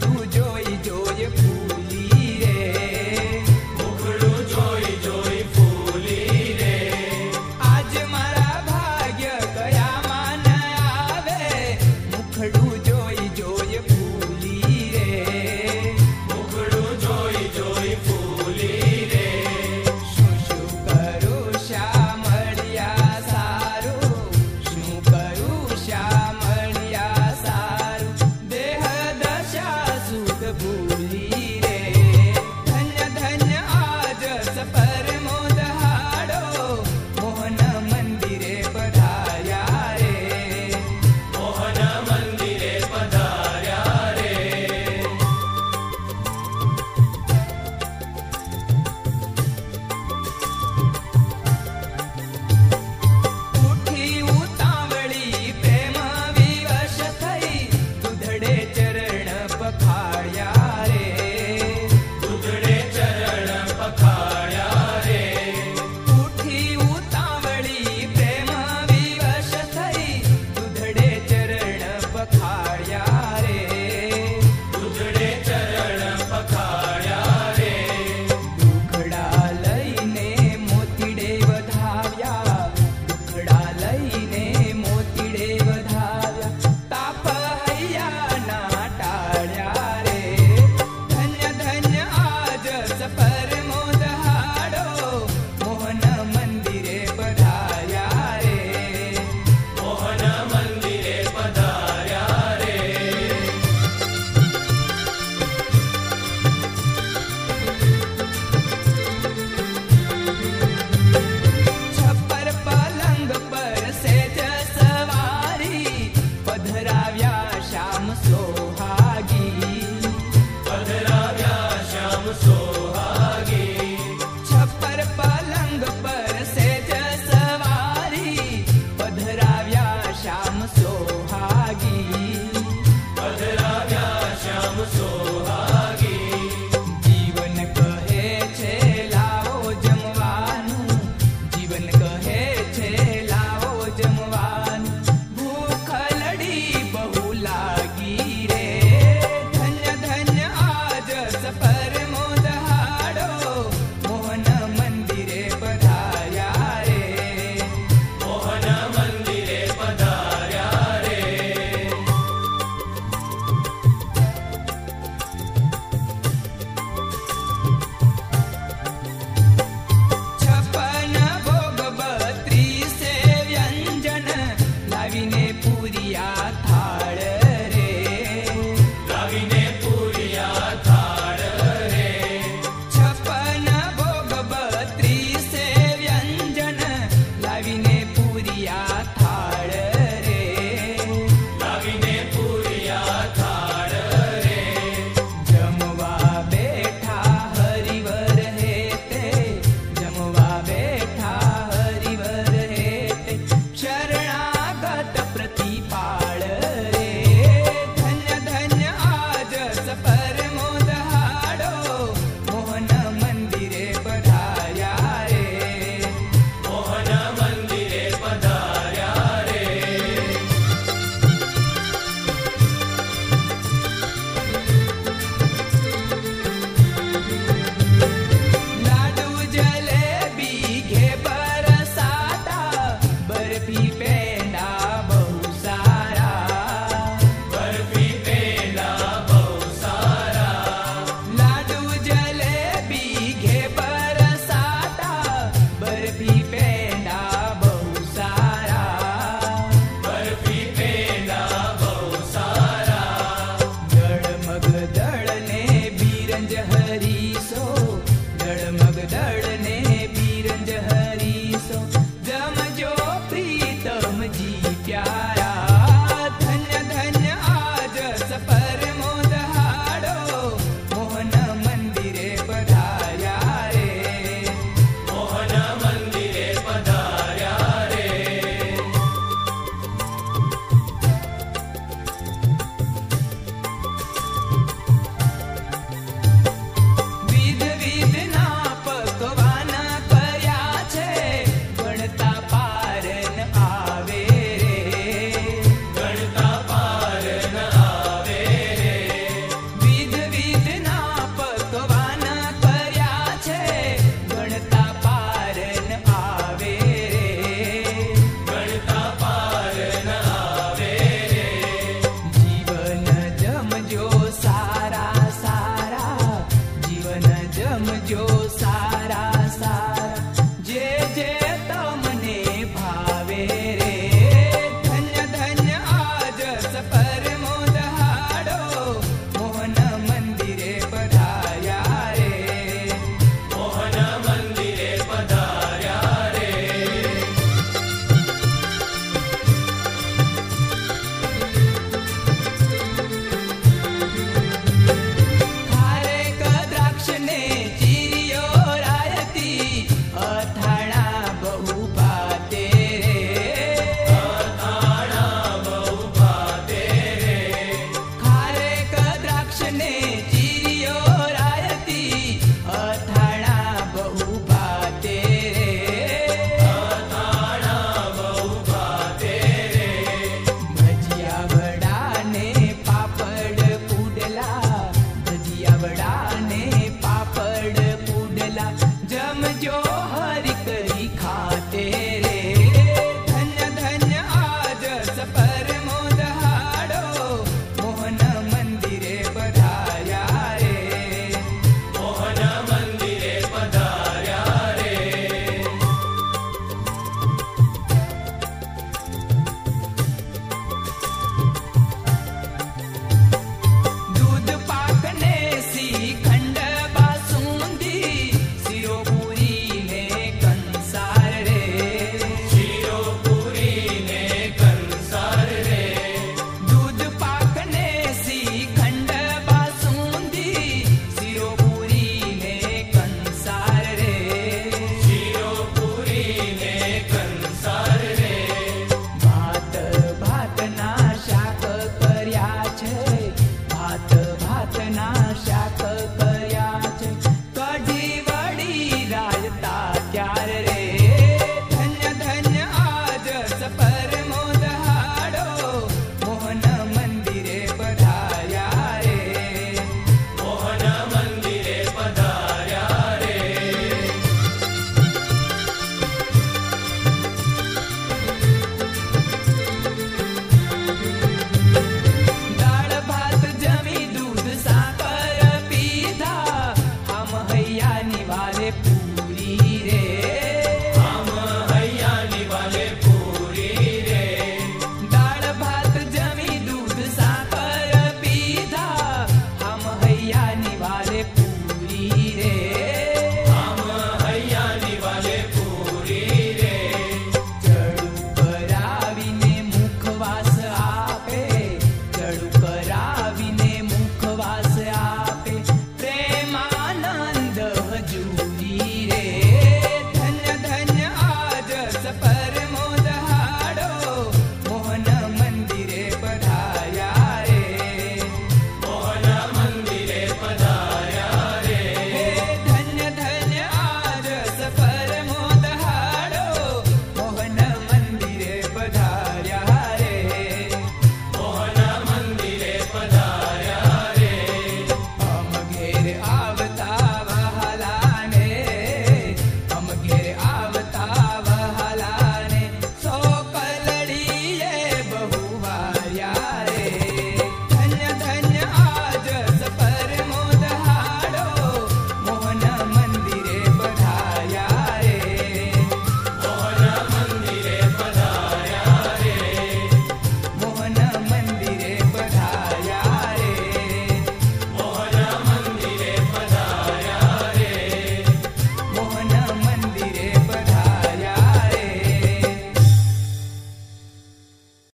ढूंढो